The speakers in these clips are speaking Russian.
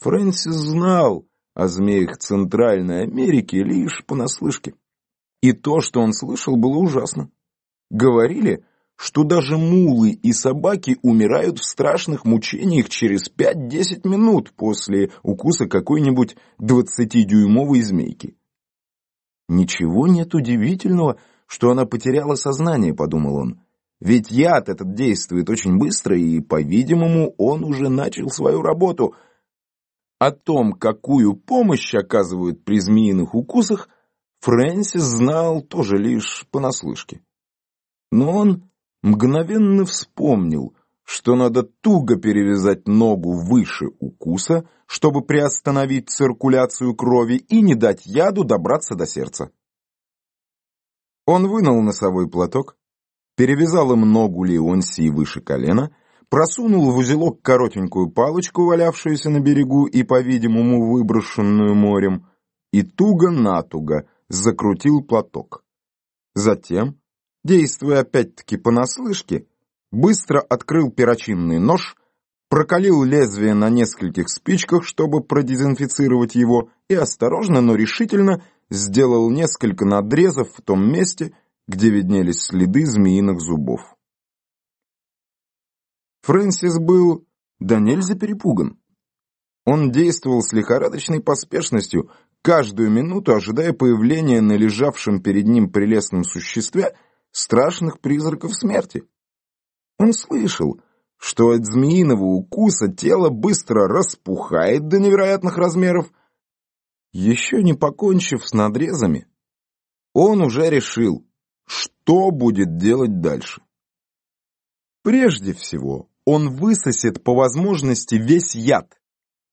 Фрэнсис знал о змеях Центральной Америки лишь понаслышке. И то, что он слышал, было ужасно. Говорили, что даже мулы и собаки умирают в страшных мучениях через 5-10 минут после укуса какой-нибудь двадцатидюймовой змейки. Ничего нет удивительного, что она потеряла сознание, подумал он. Ведь яд этот действует очень быстро, и, по-видимому, он уже начал свою работу. О том, какую помощь оказывают при змеиных укусах, Фрэнсис знал тоже лишь понаслышке. Но он мгновенно вспомнил, что надо туго перевязать ногу выше укуса, чтобы приостановить циркуляцию крови и не дать яду добраться до сердца. Он вынул носовой платок, перевязал им ногу Леонсии выше колена, просунул в узелок коротенькую палочку, валявшуюся на берегу и, по-видимому, выброшенную морем, и туго-натуго закрутил платок. Затем, действуя опять-таки понаслышке, быстро открыл перочинный нож, прокалил лезвие на нескольких спичках, чтобы продезинфицировать его, и осторожно, но решительно сделал несколько надрезов в том месте, где виднелись следы змеиных зубов. Фрэнсис был да нельзя перепуган. Он действовал с лихорадочной поспешностью, каждую минуту ожидая появления на лежавшем перед ним прелестном существе страшных призраков смерти. Он слышал, что от змеиного укуса тело быстро распухает до невероятных размеров. Еще не покончив с надрезами, он уже решил, что будет делать дальше? Прежде всего, он высосет по возможности весь яд,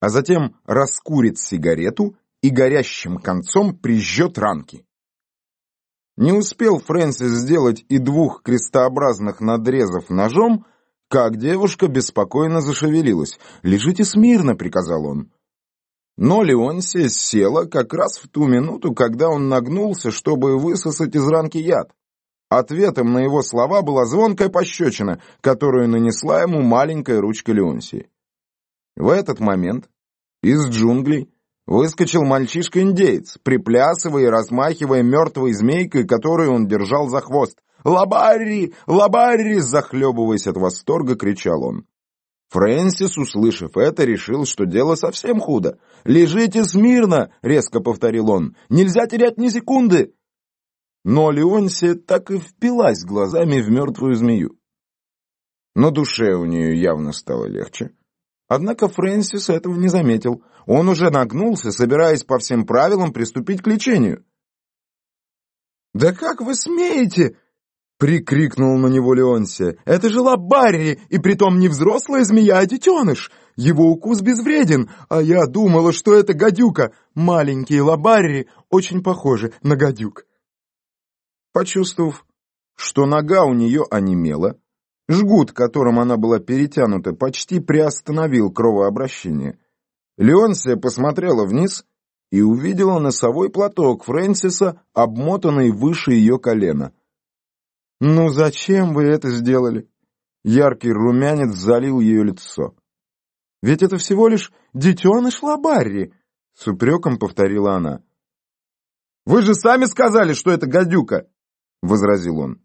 а затем раскурит сигарету и горящим концом прижжет ранки. Не успел Фрэнсис сделать и двух крестообразных надрезов ножом, как девушка беспокойно зашевелилась. «Лежите смирно», — приказал он. Но Леонсия села как раз в ту минуту, когда он нагнулся, чтобы высосать из ранки яд. Ответом на его слова была звонкая пощечина, которую нанесла ему маленькая ручка Леонсии. В этот момент из джунглей выскочил мальчишка-индеец, приплясывая и размахивая мертвой змейкой, которую он держал за хвост. «Лабарри! Лабарри!» Захлебываясь от восторга, кричал он. Фрэнсис, услышав это, решил, что дело совсем худо. «Лежите смирно!» — резко повторил он. «Нельзя терять ни секунды!» Но Леонсия так и впилась глазами в мертвую змею. На душе у нее явно стало легче. Однако Фрэнсис этого не заметил. Он уже нагнулся, собираясь по всем правилам приступить к лечению. «Да как вы смеете?» — прикрикнул на него Леонсия. «Это же Лабарри, и притом не взрослая змея, а детеныш! Его укус безвреден, а я думала, что это гадюка. Маленькие Лабарри очень похожи на гадюк». Почувствовав, что нога у нее онемела, жгут, которым она была перетянута, почти приостановил кровообращение. Леонсия посмотрела вниз и увидела носовой платок Фрэнсиса, обмотанный выше ее колена. «Ну зачем вы это сделали?» Яркий румянец залил ее лицо. «Ведь это всего лишь детеныш Лабарри!» — с упреком повторила она. «Вы же сами сказали, что это гадюка!» — возразил он.